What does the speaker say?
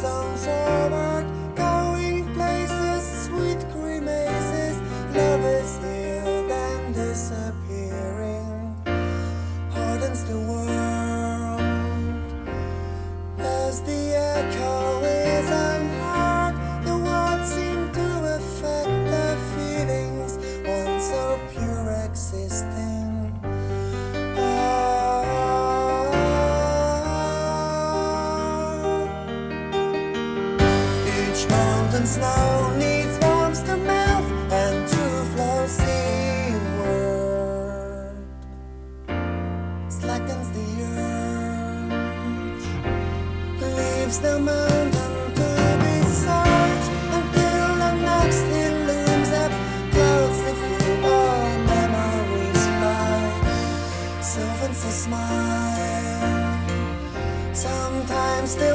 on forward, going places, sweet disappearing, hardens the world Each mountain snow needs warmth to melt and to flow seaward. Slackens the urge, leaves the mountain to be searched until the next hill looms up. The all memories fly, smile. Sometimes still.